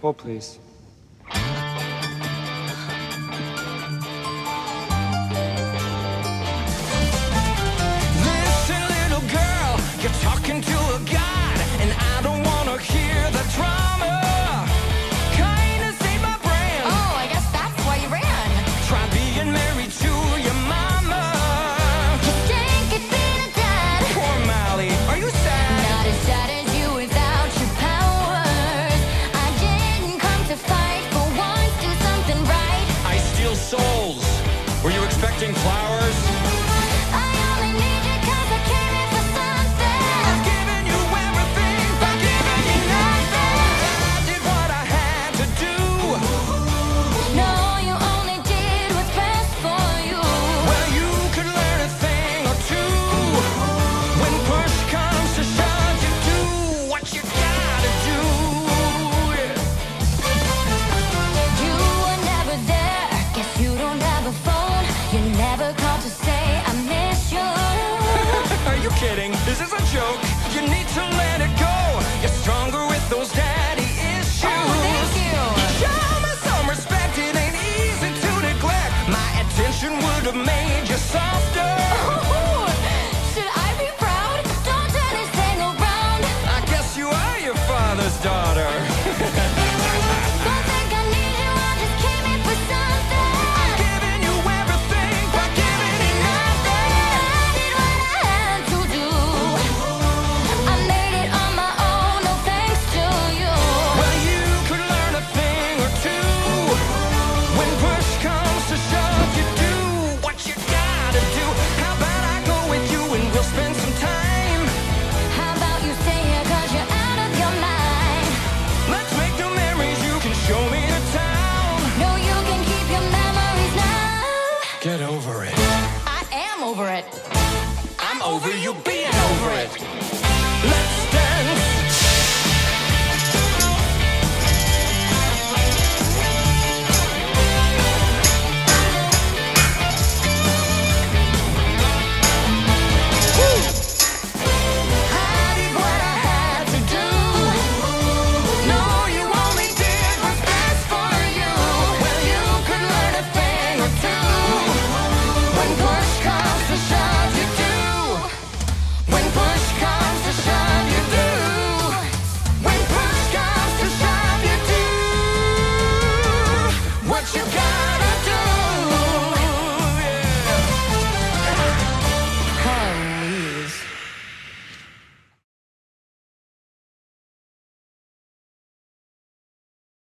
Four, please. Souls. Were you expecting flowers? kidding. This is a joke. You need to let it go. You're stronger with those daddy issues. Oh, thank you. Show me some respect. It ain't easy to neglect. My attention would have made you softer. over it. I'm over you being over it.